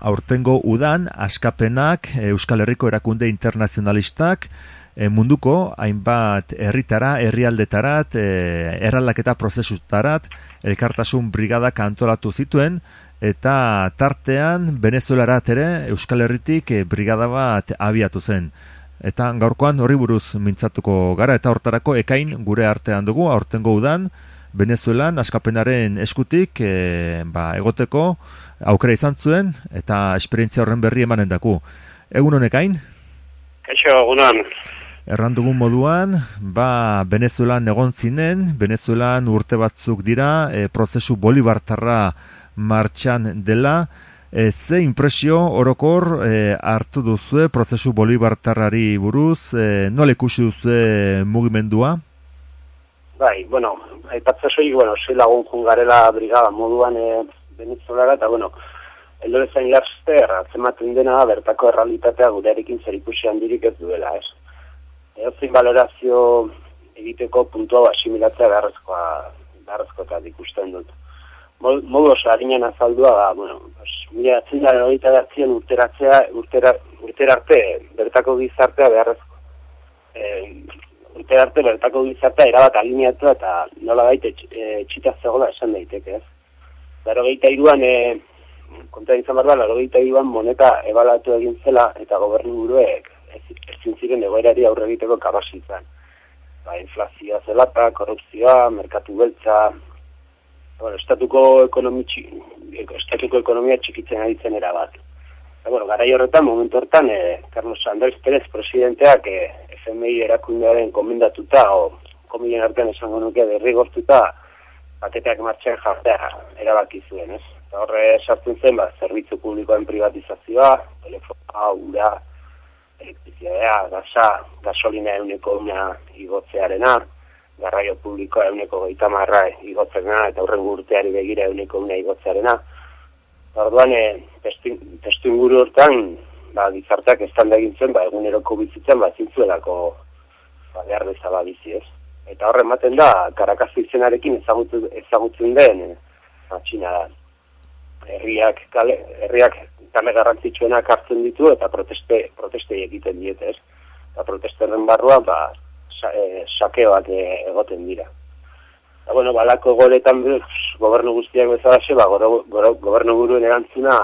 Aurtengo udan, askapenak, Euskal Herriko erakunde internazionalistak, e, munduko hainbat herritara, herrialdetarat, e, erraldaketa prozesutarat, elkartasun brigada kantolatu zituen, eta tartean Venezuelarat ere Euskal Herritik brigada bat abiatu zen. Eta gaurkoan horri buruz mintzatuko gara eta hortarako ekain gure artean dugu, aurtengo udan, Venezuelan askapenaren eskutik e, ba, egoteko aukera izan zuen eta esperientzia horren berri emanen daku. Egun honekain? Kaixo, egunon. Errandugun moduan, ba, Venezuelan egon zinen, Venezuelan urte batzuk dira, e, prozesu bolibartarra martxan dela, e, ze impresio orokor e, hartu duzue prozesu bolibartarrari buruz, e, nola ikusi duzue mugimendua? Bai, bueno, aipatza soik, bueno, ze lagun jungarela brigada moduan e, Venezuelara, eta bueno, Eldore zain larzter, atzematen dena, bertako errealitatea gure erikin zer ikusi handirik ez duela, ez? Eozin balorazio egiteko puntua asimilatzea beharrezkoa, beharrezkoa ikusten dut. Modu oso harinen azaldua da, bueno, mila atzen da eroita urteratzea, urtera, urterarte bertako gizartea beharrezko. E, urterarte bertako gizartea erabat alineatu eta nola baita e, txita zegoela esan daiteke, ez? Laro gehieta iruan, e, konta izan barba, laro iruan moneta ebalatu egin zela eta gobernu buruek ezin ziren egoerari aurre egiteko kapasitzen. Ba, inflazioa zelata, korrupzioa, merkatu beltza, bueno, estatuko, ekonomi, estatuko ekonomia txikitzen aditzen erabat. Eta, bueno, gara horretan, momentu horretan, eh, Carlos Andrés Pérez, presidenteak, eh, FMI erakundearen komendatuta, o kominen artean esango nuke derrigortuta, paketeak martxan jartea erabaki zuen, ez? Eta horre sartzen zen, ba, zerbitzu publikoen privatizazioa, telefonoa, ura, elektrizidea, gasa, gasolina euneko una igotzearena, garraio publikoa euneko goita marra igotzearena, eta horren urteari begira euneko una igotzearena. Orduan, e, testu inguru hortan, ba, gizarteak estan da egintzen, ba, eguneroko bizitzen, ba, zintzuelako ba, behar bezala bizi ez. Eta horren maten da, karakazu izenarekin ezagutzen, ezagutzen den, e, matxina da. Herriak, kale, herriak kale garrantzitsuenak hartzen ditu eta proteste, proteste egiten dietez. Eta protesteren barruan, ba, sa, e, sakeoak e, egoten dira. Eta, bueno, balako goretan gobernu guztiak bezalaxe, ba, goro, goro, gobernu buruen erantzuna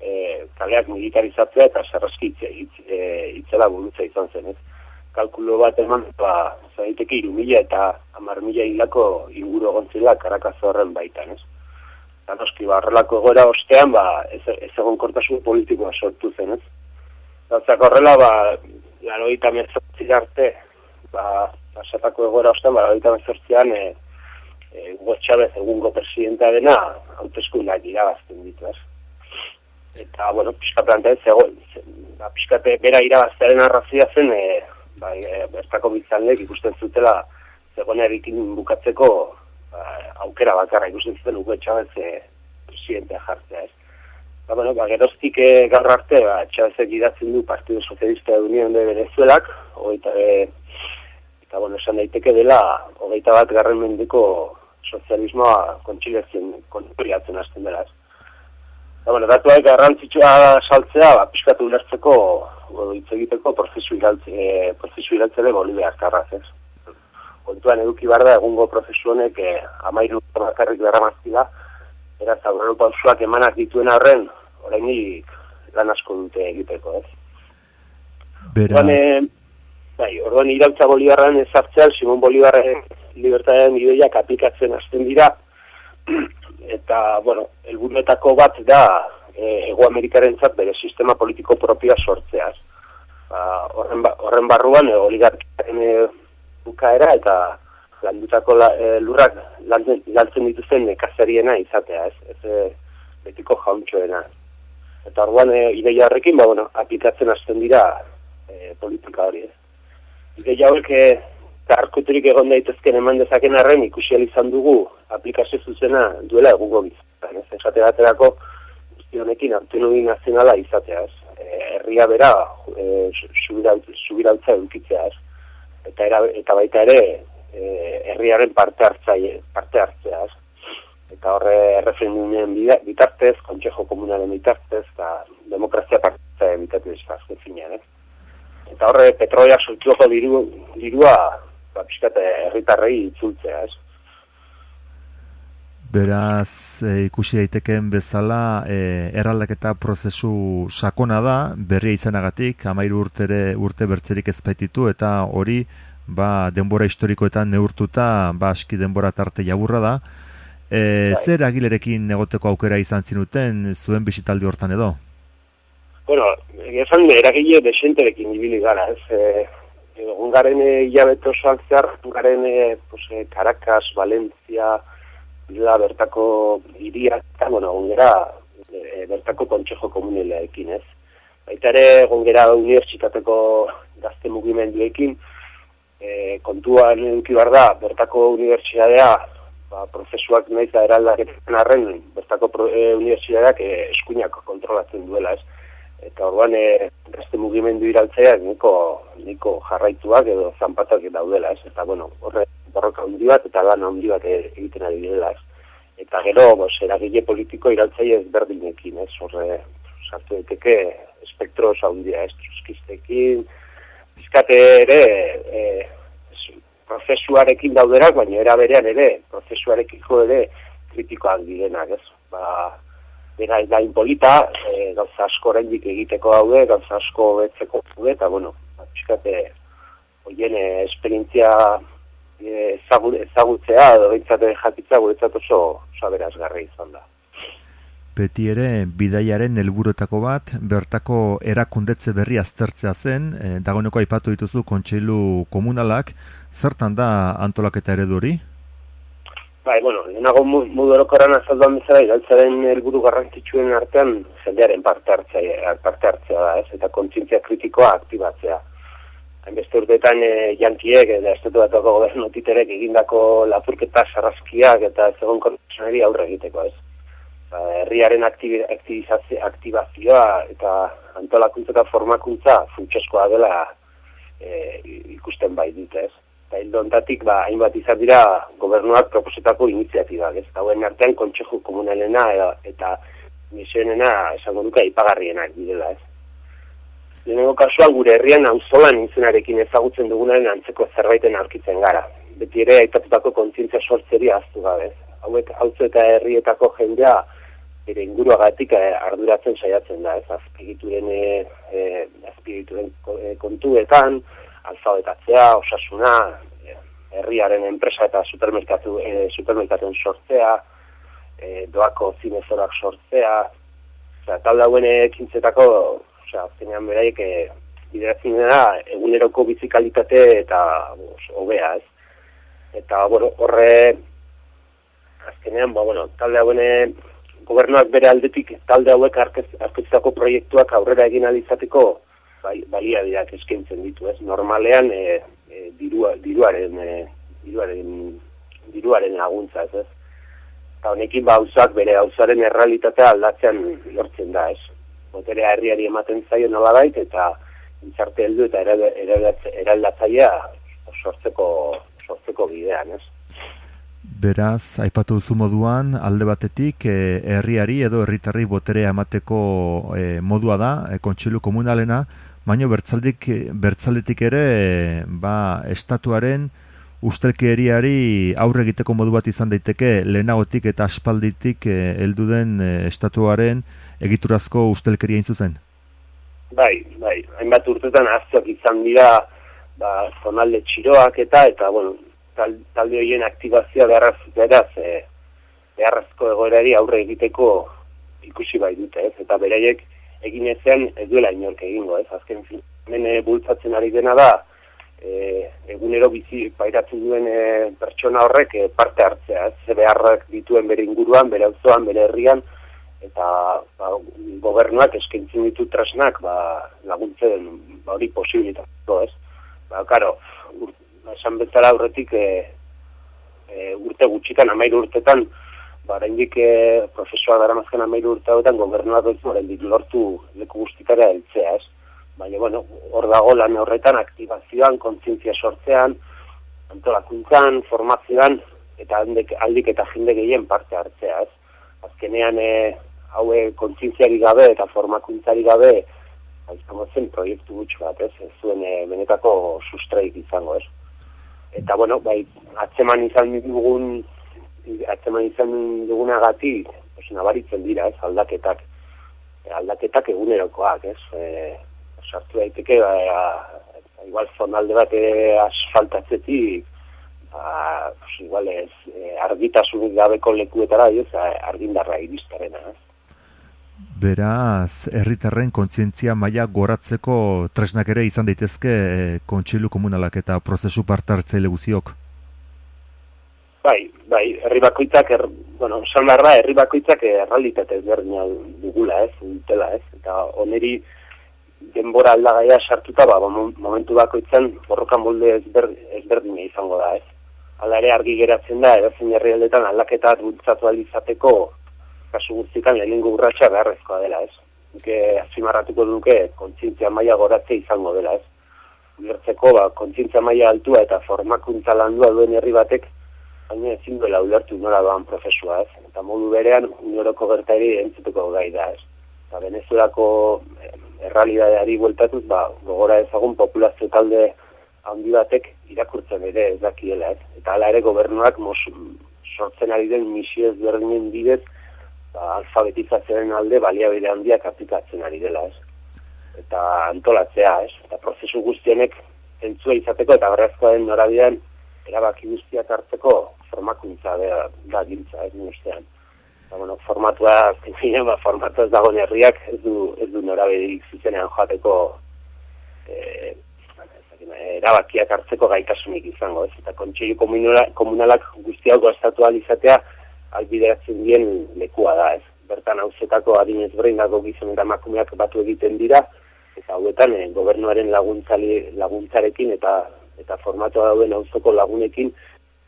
e, kaleak militarizatzea eta sarraskitze e, itzela burutza izan zen, ez? Kalkulo bat eman, ba, zaiteke irumila eta amar mila hilako inguru gontzila karakazo horren baitan, ez? Zanoski, ba, horrelako egoera ostean, ba, ez, ez egon kortasun politikoa sortu zen, ez? Zatzak horrela, ba, laro gita arte, ba, pasatako egoera ostean, ba, laro gita mezortzian, e, e, Hugo Chavez egungo presidenta dena, hautezkundak irabazten ditu, ez? Eta, bueno, ez, egon, ba, pixkate bera irabaztearen arrazia zen, e, ba, e, bertako bizanlek ikusten zutela, zegoen bukatzeko, ba, aukera bakarra ikusten zuten Hugo Chavez e, presidentea jartzea, ez. Ba, bueno, ba, geroztik e, gaur arte, ba, Chavezek idatzen du Partido Socialista de Unión de Venezuelak, hogeita, e, eta, bueno, esan daiteke dela, hogeita bat garren mendiko sozialismoa kontxiletzen, kontriatzen hasten dela, ez. Ba, bueno, datu haik garrantzitsua saltzea, ba, piskatu ulertzeko, hitz egiteko prozesu iraltze, e, prozesu iraltze de Bolivia azkarraz, ez kontuan eduki bar da egungo prozesu honek eh, amairu bakarrik darramaztila, eraz aurrero pausuak emanak dituen horren, orainik lan asko dute egiteko, ez? Beraz. Orduan, e, bai, orduan irautza Bolibarren ezartzean, Simon Bolibarren libertadean ideiak aplikatzen hasten dira, eta, bueno, elburuetako bat da, e, Ego Amerikaren bere sistema politiko propioa sortzeaz. Ba, horren, ba, horren barruan, e, oligarkiaren e, bukaera eta landutako la, e, lurrak lantzen dituzten nekazariena izatea, ez, ez e, betiko jauntxoena. Eta orduan e, ideia horrekin, ba, bueno, aplikatzen hasten dira e, politika hori, ez. Ideia horiek e, karkuturik egon daitezken eman dezaken arren ikusi izan dugu aplikazio zuzena duela egungo bizitza. Ez esate baterako guzti honekin autonomi nazionala izatea, ez. E, herria bera e, subirautza edukitzea, ez. Eta, era, eta baita ere e, herriaren parte hartzaile parte hartzea, ez. Eta horre referendumen bitartez, kontsejo komunalen bitartez, eta demokrazia parte bitartez, azken finean, ez. Eta horre petroia soltuko diru, dirua, ba, pixkate, herritarrei itzultzea, ez. Beraz, e, ikusi daitekeen bezala, e, erraldaketa prozesu sakona da, berria izanagatik, amairu urtere, urte bertzerik ezpaititu, eta hori, ba, denbora historikoetan neurtuta, ba, aski denbora tarte jaburra da. E, zer agilerekin negoteko aukera izan zinuten, zuen bisitaldi hortan edo? Bueno, esan eragile desenterekin ibili gara, ez, e, egun garen hilabeto zehar, garen pues, Caracas, Valencia, bila bertako iria, eta, bueno, gongera e, bertako kontxejo komunileekin, ez. Baita ere, gongera unibertsitateko gazte mugimenduekin, e, kontuan eduki bar da, bertako unibertsitatea, ba, prozesuak nahiz da eraldaketan arren, bertako pro, e, unibertsitateak e, eskuinak kontrolatzen duela, ez. Eta orduan, e, gazte mugimendu iraltzea, niko, niko jarraituak edo zanpatak daudela, ez. Eta, bueno, horre, borroka handi bat eta lan handi bat egiten ari direla. Eta gero, bos, eragile politiko iraltzai ez berdinekin, ez, horre, sartu daiteke espektro handia, ez, truskistekin, bizkate ere, e, prozesuarekin dauderak, baina era berean ere, prozesuarekiko ere kritikoak direnak, ez, ba, dena da inpolita, e, gauza asko rendik egiteko daude, gauza asko betzeko daude, eta, bueno, ba, bizkate, hoien esperientzia ezagutzea edo behintzate jakitza guretzat oso saberazgarri izan da. Beti ere, bidaiaren helburuetako bat, bertako erakundetze berri aztertzea zen, e, dagoeneko aipatu dituzu kontseilu komunalak, zertan da antolaketa eredu hori? Bai, bueno, lehenago modu erokoran azalduan bezala, igaltzaren helburu garrantzitsuen artean, jendearen parte hartzea, parte hartzea da, ez, eta kontzientzia kritikoa aktibatzea hainbeste urteetan e, jantiek eta estatu batako gobernu titerek egindako lapurketa sarraskiak eta ez egon aurre egiteko ez. Ba, herriaren aktibazioa eta antolakuntza eta formakuntza funtseskoa dela e, ikusten bai dute ez. Eta hildontatik ba, hainbat izan dira gobernuak proposetako iniziatibak ez. Hauen artean kontseju komunalena eta, eta misioenena esango duka ipagarrienak direla ez. Lehenengo kasuan gure herrian auzolan izenarekin ezagutzen dugunaren antzeko zerbaiten aurkitzen gara. Beti ere aitatutako kontzientzia sortzeri aztu gabe. Hauek auzo eta herrietako jendea ere inguruagatik eh, arduratzen saiatzen da, ez azpigituren e, azpigituren kontuetan, alfabetatzea, osasuna, herriaren enpresa eta supermerkatu e, supermerkatuen sortzea, e, doako zinezorak sortzea, eta talda hauen ekintzetako osea, azkenean beraiek e, bideratzen dena eguneroko bizikalitate eta hobea, ez? Eta, bueno, horre, azkenean, ba, bueno, talde hauen gobernuak bere aldetik talde hauek arkeztako proiektuak aurrera egin alizateko bai, balia dira eskaintzen ditu, ez? Normalean, e, e, dirua, diruaren, e, diruaren, diruaren laguntza, ez? Eta honekin ba, bere hauzaren errealitatea aldatzean lortzen da, ez? Boterea herriari ematen zaio nola bait, eta intzarte heldu eta eraldatzaia sortzeko, sortzeko bidean, ez? Beraz, aipatu duzu moduan, alde batetik, e, herriari edo herritarri boterea emateko e, modua da, e, kontsilu komunalena, baino bertzaldik, bertzaldetik ere, ba, estatuaren ustelkeriari aurre egiteko modu bat izan daiteke lehenagotik eta aspalditik heldu den estatuaren egiturazko ustelkeria zuzen? Bai, bai, hainbat urtetan azteak izan dira ba, zonalde txiroak eta, eta, bueno, tal, talde horien aktibazioa beharraz, beraz, e, beharrazko egoerari aurre egiteko ikusi bai dute, ez? Eta beraiek egin ezean ez duela inork egingo, ez? Azken fin, bultzatzen ari dena da, e, egunero bizi pairatzen duen e, pertsona horrek e, parte hartzea, ez? Beharrak dituen bere inguruan, bere auzoan, bere herrian, eta ba, gobernuak eskaintzen ditu tresnak ba, laguntzen ba, hori posibilitatu, ez? Ba, karo, ur, esan bezala aurretik e, e, urte gutxitan, amairu urtetan, ba, rendik e, profesoa dara mazken amairu urte hauetan, gobernuak ez lortu leku guztitara eltzea, ez? Baina, bueno, hor dago lan horretan, aktibazioan, kontzientzia sortzean, antolakuntzan, formazioan, eta aldik eta jende gehien parte hartzea, ez? Azkenean, e, haue kontzientziari gabe eta formakuntzari gabe izango zen proiektu gutxi bat, ez, ez zuen e, benetako sustraik izango, ez. Eta, bueno, bai, atzeman izan dugun, atzeman izan dugunagatik, pues, nabaritzen dira, ez, aldaketak, aldaketak egunerokoak, ez, e, sartu daiteke, ba, igual zonalde bat asfaltatzetik, ba, pues, igual ez, e, argitasunik gabeko lekuetara, ez, argindarra iristarena, ez. Beraz, herritarren kontzientzia maila goratzeko tresnak ere izan daitezke e, kontsilu komunalak eta prozesu partartzaile guziok? Bai, bai, herri bakoitzak, er, bueno, esan behar herri bakoitzak errealitate ezberdina dugula, ez, dutela, ez, eta oneri denbora aldagaia sartuta, ba, momentu bakoitzan borrokan molde ezber, ezberdina izango da, ez. Hala ere argi geratzen da, edozein herri aldetan aldaketa bultzatu alizateko kasu guztikan lehenengo urratxa beharrezkoa dela, ez? Duke azimarratuko duke kontzintzia maila goratze izango dela, ez? Ulertzeko, ba, kontzintzia maila altua eta formakuntza landua duen herri batek, baina ezin duela ulertu nora doan profesua, ez? Eta modu berean, unoroko gertairi entzuteko gai da, ez? Eta Venezuelako errealidadeari bueltatuz, ba, gogora ezagun populazio talde handi batek irakurtzen ere ez dakiela, ez? Eta hala ere gobernuak mos, sortzen ari den misio ezberdinen bidez, ba, alfabetizazioaren alde baliabide handiak aplikatzen ari dela, ez? Eta antolatzea, ez? Eta prozesu guztienek entzua izateko eta berrezkoa den norabidean erabaki guztiak hartzeko formakuntza da, da giltza, ez ustean. Eta, bueno, formatua, zine, ba, formatua ez dago herriak ez du, ez du norabideik zuzenean joateko e, erabakiak hartzeko gaitasunik izango, ez? Eta kontxeio komunalak guztiak goztatu alizatea, albideratzen dien lekua da, ez. Bertan hauzetako adinez brindako gizon eta makumeak batu egiten dira, eta hauetan eh, gobernuaren laguntzali, laguntzarekin eta eta formatoa dauen auzoko lagunekin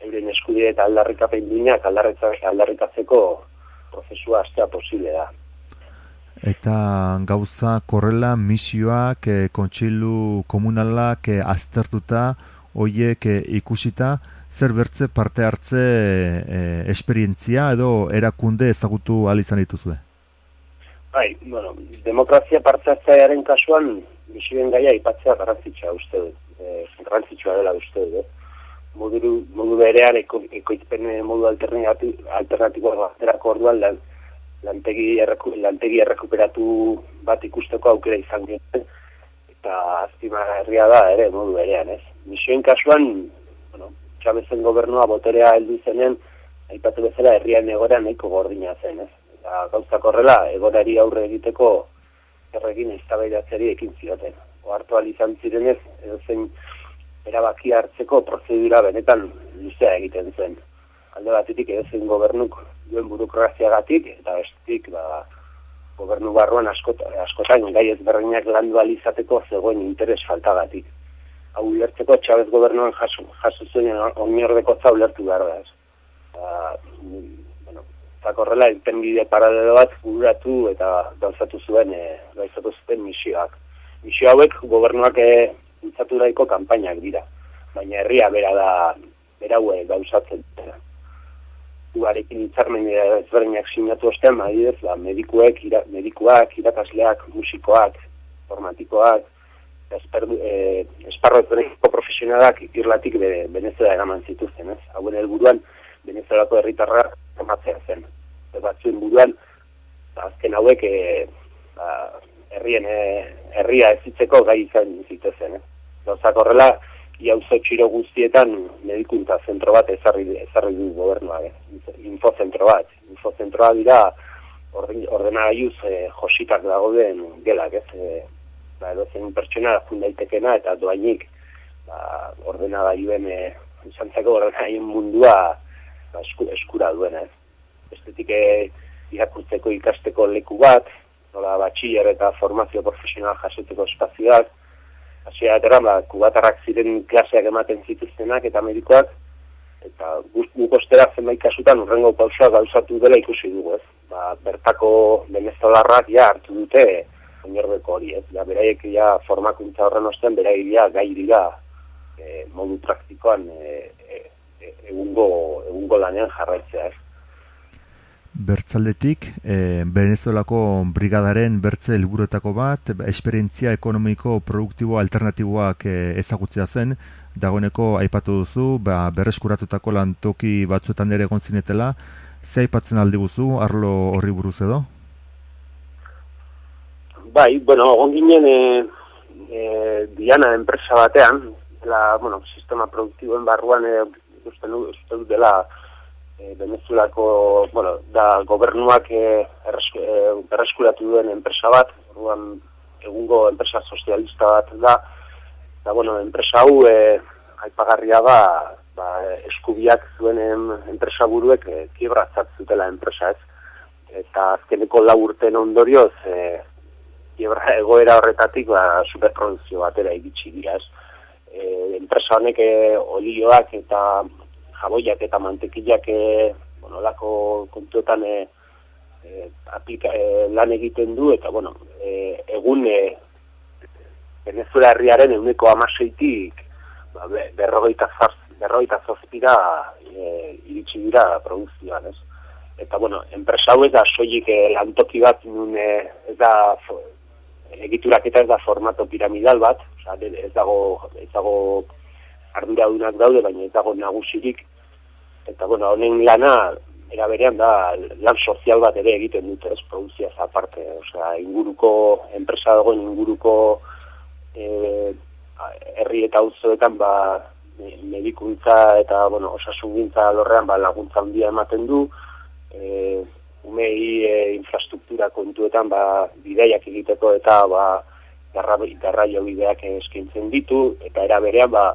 euren eskudire eta aldarrikapen duinak aldarrikatzeko prozesua astea posible da. Eta gauza korrela misioak, e, kontsilu komunalak e, aztertuta, hoiek e, ikusita, zer bertze parte hartze e, esperientzia edo erakunde ezagutu al izan dituzue? Bai, bueno, demokrazia parte hartzearen kasuan misioen gaia ipatzea garrantzitsua uste dut. Eh, garrantzitsua dela uste dut. Eh? Modu, modu berean eko, ekoizpen modu alternatiboa baterako orduan lan, lantegi, erreku, lantegi errekuperatu bat ikusteko aukera izan dut. Eta aztima herria da ere modu berean, ez? Misioen kasuan, bueno, Chavezen gobernua boterea heldu zenen, aipatu bezala herrian egoera nahiko gordina zen, ez? Eta gauzak horrela, egorari aurre egiteko erregin eztabaidatzeri ekin zioten. Oartu izan zirenez, edo zen erabaki hartzeko prozedura benetan luzea egiten zen. Alde batetik edo zen gobernuk duen burokraziagatik, eta bestik, ba, gobernu barruan askotan, askotan gai ezberdinak landu alizateko zegoen interes faltagatik hau ulertzeko Chavez gobernuan jaso, jaso zuen oinordeko za ulertu behar da. Ba, bueno, eta korrela, entenbide paralelo bat guratu eta gauzatu zuen, e, gauzatu zuten misioak. Misio hauek gobernuak e, ultzatu daiko kanpainak dira, baina herria bera da, beraue gauzatzen dira. Ugarekin itzarmen ezberdinak sinatu ostean, maidez, ba, medikuek, ira, medikuak, irakasleak, musikoak, formatikoak, esperdu, e, esparro profesionalak irlatik be, Venezuela eraman zituzten, ez? Hauen helburuan Venezuelako herritarra formatzea zen. Ez batzuen buruan, ba, azken hauek e, ba, herrien e, herria ezitzeko gai izan zituzen, ez? Gauzak horrela, iauzo txiro guztietan medikuntza zentro bat ezarri, ezarri du gobernua, eh? infozentro bat. Infozentroa dira orden, ordenagailuz e, jositak dago den gelak, ez? E, ba, edo zen pertsona fundaitekena eta doainik ba, ordena gailuen e, izantzako mundua ba, eskura duen ez. Bestetik e, irakurtzeko ikasteko leku bat, nola batxiller eta formazio profesional jasoteko espazioak, hasia atera, ba, kubatarrak ziren klaseak ematen zituztenak eta medikoak, eta guk ostera zenbait kasutan urrengo pausoa gauzatu dela ikusi dugu ez. Ba, bertako venezolarrak ja hartu dute, oinerbeko hori, ez? Ja, beraiek ja formakuntza horren ostean, beraiek ja gai dira e, modu praktikoan e, e, e, egungo, egungo lanean jarraitzea, ez? Bertzaldetik, e, Venezuelako brigadaren bertze helburuetako bat, esperientzia ekonomiko produktibo alternatiboak e, ezagutzea zen, dagoeneko aipatu duzu, ba, berreskuratutako lantoki batzuetan ere egon zinetela, ze aipatzen aldi guzu, arlo horri buruz edo? Bai, bueno, egon ginen e, e, Diana enpresa batean, la, bueno, sistema produktiboen barruan e, uste, uste dela e, Venezuelako, bueno, da gobernuak e, erreskuratu duen enpresa bat, orduan egungo enpresa sozialista bat da, eta, bueno, enpresa hau e, aipagarria da, ba, eskubiak zuen enpresa buruek e, kiebratzat zutela enpresa ez, eta azkeneko lau urten ondorioz, e, kiebra egoera horretatik, ba, superprodukzio batera iritsi dira ez. E, enpresa honek e, olioak eta jaboiak eta mantekilak e, bueno, lako kontuetan e, e, aplika, e, lan egiten du, eta bueno, e, egun e, Venezuela herriaren eguneko amaseitik ba, berrogeita, zarz, berrogeita zazpira e, iritsi dira produzioan, ez? Eta, bueno, enpresa hau ez da soilik e, lantoki bat nun e, ez da egiturak eta ez da formato piramidal bat, oza, ez dago, ez dago arduradunak daude, baina ez dago nagusirik. Eta, bueno, honen lana, era berean da, lan sozial bat ere egiten dute ez produzia aparte. Osea, inguruko, enpresa dagoen inguruko e, herri eta auzoetan ba, medikuntza eta, bueno, osasungintza lorrean ba, laguntza handia ematen du, e, umei e, infrastruktura kontuetan ba, bideiak egiteko eta ba, garraio bideak eskaintzen ditu, eta era berean ba,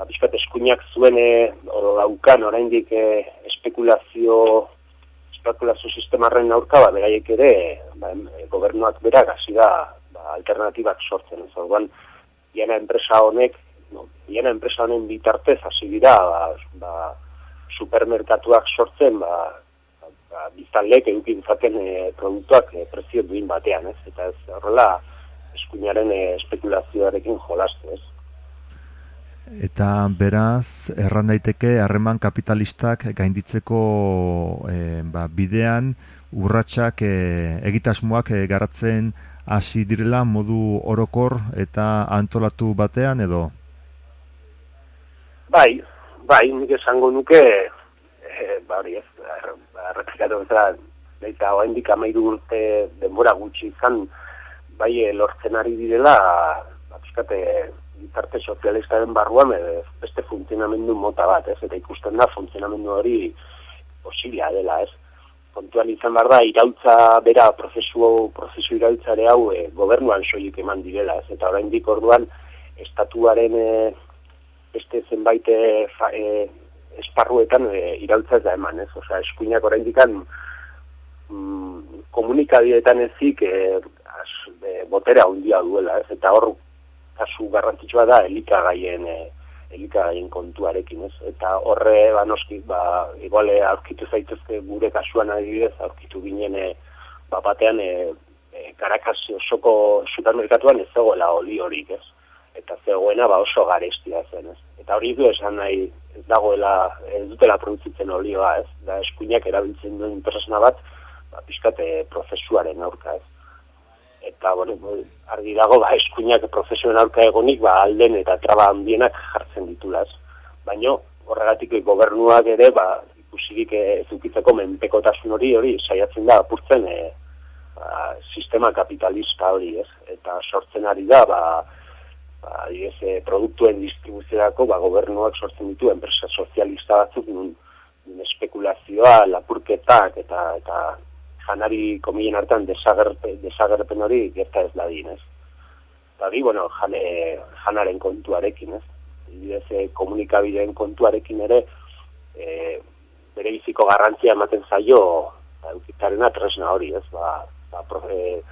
ba, bizkat eskuinak zuen e, oro daukan oraindik e, espekulazio espekulazio sistemarren aurka ba, beraiek ere ba, gobernuak berak hasi da ba, alternatibak sortzen. Ez orduan iana enpresa honek no, iana enpresa honen bitartez hasi dira ba, ba, supermerkatuak sortzen ba, ba, biztanlek edukin zaten e, produktuak e, prezio duin batean ez? Eta ez horrela eskuinaren e, espekulazioarekin jolastu ez Eta beraz, erran daiteke harreman kapitalistak gainditzeko e, ba, bidean urratsak e, egitasmoak e, garatzen hasi direla modu orokor eta antolatu batean edo? Bai, bai, nik esango nuke, e, ba hori ez, replikatu bezala, baita hoa indik amairu urte denbora gutxi izan, bai, lortzen ari direla, ba, gizarte sozialistaren barruan e, beste funtzionamendu mota bat, ez? Eta ikusten da funtzionamendu hori posiblea dela, ez? Kontuan izan behar da, irautza bera prozesu, prozesu irautzare hau e, gobernuan soilik eman direla, ez? Eta orain orduan, estatuaren e, beste zenbait e, esparruetan e, irautza ez da eman, ez? Osea, eskuinak orain dikan mm, komunikadietan ezik e, az, e, botera handia duela, ez? Eta hor kasu garrantzitsua da elikagaien e, elikagaien kontuarekin, ez? Eta horre ba noski ba iguale aurkitu zaitezke gure kasuan adibidez aurkitu ginen e, ba batean e, e, Caracas osoko supermerkatuan ez zegoela oli horik, ez? Eta zegoena ba oso garestia zen, ez? Eta hori du esan nahi ez dagoela ez dutela produzitzen olioa, ez? Da eskuinak erabiltzen duen persona bat, ba pizkate prozesuaren aurka, ez? Eta bueno, argi dago ba eskuinak profesionalka egonik ba alden eta traba handienak jartzen ditulaz. Baino horregatik gobernuak ere ba ikusirik ezukitzeko menpekotasun hori hori saiatzen da apurtzen e, ba, sistema kapitalista hori, ez? Eta sortzen ari da ba ba e, produktuen distribuziorako ba gobernuak sortzen ditu enpresa sozialista batzuk nun, nun espekulazioa, lapurketak eta eta janari komien hartan desagerpen hori gerta ez ladin, ez? Bagi, bueno, jane, janaren kontuarekin, ez? Ibidez, eh, komunikabideen kontuarekin ere, e, bere biziko garrantzia ematen zaio, eukitaren tresna hori, ez? Ba, ba profe,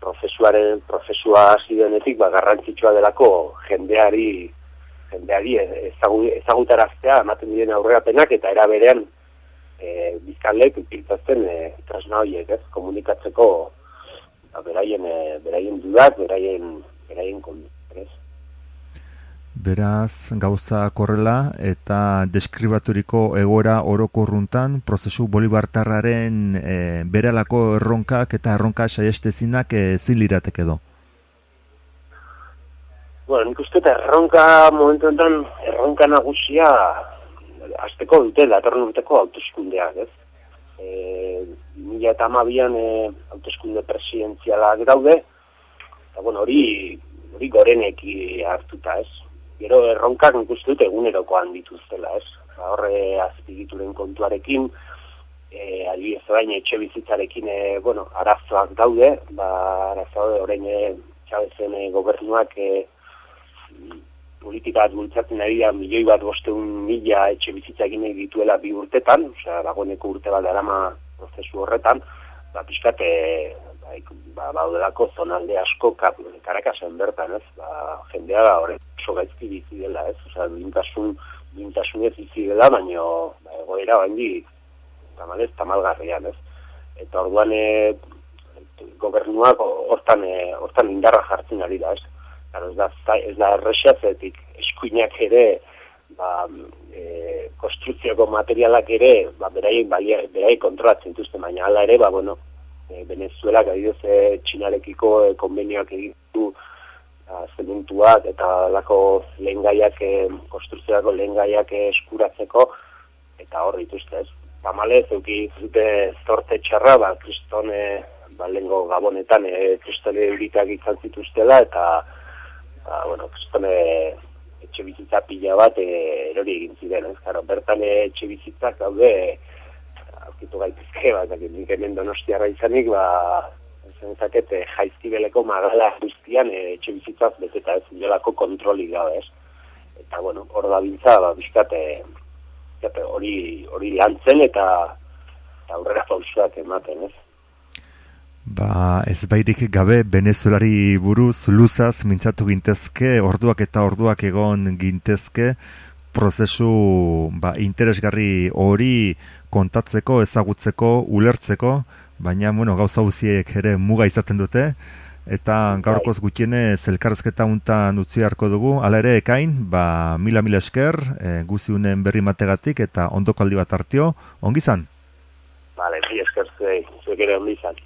profesuaren, profesua zidenetik, ba, garrantzitsua delako jendeari, jendeari ezagutaraztea, ematen diren aurrerapenak, eta era berean, e, bizkalek piltatzen e, trasna horiek, ez, komunikatzeko ba, beraien, e, beraien dudak, beraien, beraien ez. Beraz, gauza korrela eta deskribaturiko egoera orokorruntan prozesu bolibartarraren e, berelako erronkak eta erronka saiestezinak e, zilirateke edo. Bueno, nik uste eta erronka momentu enten, erronka nagusia azteko dute, datorren urteko autoskundeak, ez? E, mila eta amabian e, autoskunde presidenzialak daude, eta bueno, hori, hori goreneki hartuta, ez? Gero erronkak nik uste dut egunerokoan dituztela, ez? Ba, horre azpigituren kontuarekin, e, adibidez orain etxe bizitzarekin, e, bueno, arazoak daude, ba, arazoak orain e, txabezen e, gobernuak e, politika bultzatzen ari da milioi bat bosteun mila etxe bizitza egin dituela bi urtetan, osea, dagoeneko urte bat darama prozesu horretan, ba, pixkat, e, ba, ba, ba, zonalde asko kap, karakasen bertan, ez, ba, jendea da horre oso gaizki bizi dela, ez, osea, duintasun, duintasun ez bizi dela, baina ba, egoera bandi, tamalez, tamalgarrian, ez, eta orduan, e, gobernuak hortan, e, hortan indarra jartzen ari da, ez, Claro, ez da, ez da errexatzetik eskuinak ere, ba, e, konstruzioko materialak ere, ba, berai, berai kontrolatzen duzte, baina ala ere, ba, bueno, e, Venezuela, gaidoz, e, txinarekiko e, konbenioak egitu ba, zementuak eta lako lehen gaiak, e, konstruzioako lehen gaiak eskuratzeko, eta hor dituzte, ez. Tamalez, euki zute zorte txarra, ba, kriston, e, ba, lehenko gabonetan, e, kristone euritak izan zituztela, eta, ba, bueno, kristone etxe bizitza pila bat e, erori egin ziren, ez? Karo, bertan etxe bizitzak daude, aurkitu gaitizke, ba, eta nik hemen donostiarra izanik, ba, zen zakete jaizkibeleko magala guztian e, etxe bizitzaz beteta ez, inolako kontroli gabe, ez? Eta, bueno, hor da bintza, ba, bizkate, hori, hori lantzen eta, eta aurrera pausuak ematen, ez? Ba, ez bairik gabe venezuelari buruz luzaz mintzatu gintezke, orduak eta orduak egon gintezke, prozesu ba, interesgarri hori kontatzeko, ezagutzeko, ulertzeko, baina bueno, gauza guziek ere muga izaten dute, eta gaurkoz gutiene zelkarrezketa untan utzi harko dugu, ala ere ekain, ba, mila mila esker, e, guziunen berri mategatik eta ondoko aldi bat hartio, ongizan? Vale, mi esker zuek ere ongizan.